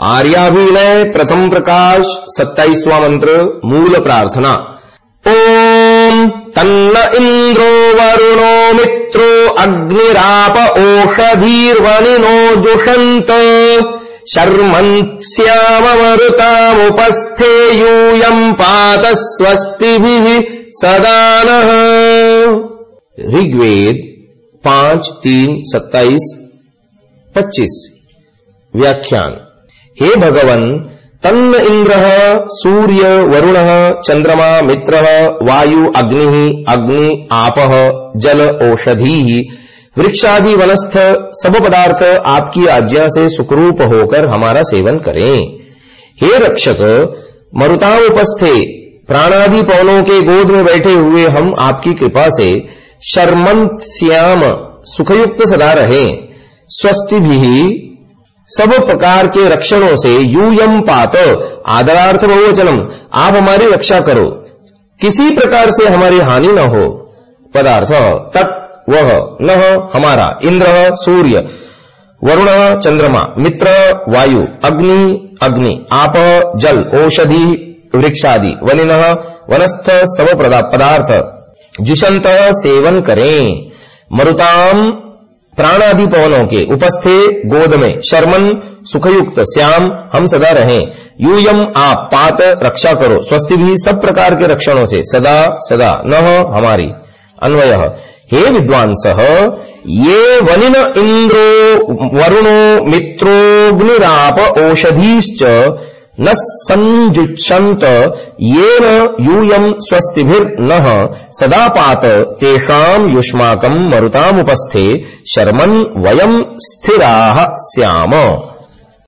आर्याभिनय प्रथम प्रकाश, सत्ताईसवा मंत्र, मूल प्रार्थना। ओम तन्न इंद्रो वरुणो मित्रो अग्निराप ओषधीर्वनिनो जुषन्त। शर्मन्स्याममरुतामुपस्थे यूयम् पात स्वस्तिभिः सदा ऋग्वेद, पाँच, तीन, सत्ताईस, पच्चीस। व्याख्यान। हे भगवन, तन्न इंद्र, सूर्य, वरुण, चंद्रमा, मित्र, वायु, अग्नि अग्नि, आप, जल, औषधि, वृक्षादि, वनस्थ, सब पदार्थ आपकी आज्ञा से सुखरूप होकर हमारा सेवन करें। हे रक्षक मरुता उपस्थे प्राणादि पवनों के गोद में बैठे हुए हम आपकी कृपा से शर्मंत, श्याम, सुखयुक्त सदा रहें। स्वस्ति भी सब प्रकार के रक्षणों से यूयम पात, आदरार्थ बहुवचनम, आप हमारी रक्षा करो। किसी प्रकार से हमारी हानि न हो। पदार्थ, तत्, वह, न, हमारा, इंद्र, सूर्य, वरुण, चंद्रमा, मित्र, वायु, अग्नि अग्नि, आप, जल, औषधि, वृक्षादि, वनिन, वनस्थ सब पदार्थ जुषंत सेवन करें। मरुताम प्राणादि पवनों के उपस्थे गोद में शर्मन सुखयुक्त श्याम, हम सदा रहें। यूयम आप पात रक्षा करो। स्वस्ति भी सब प्रकार के रक्षणों से सदा सदा न हमारी। अन्वय, हे विद्वांस ये वनिन इंद्रो, वरुणो मित्रोग्निराप औषधीश्च न संजुच्छन्त येन यूयम् स्वस्तिभिर्नः सदा पात तेषाम् युष्माकम् मरुतामुपस्थे शर्मन् वयम् स्थिराः स्याम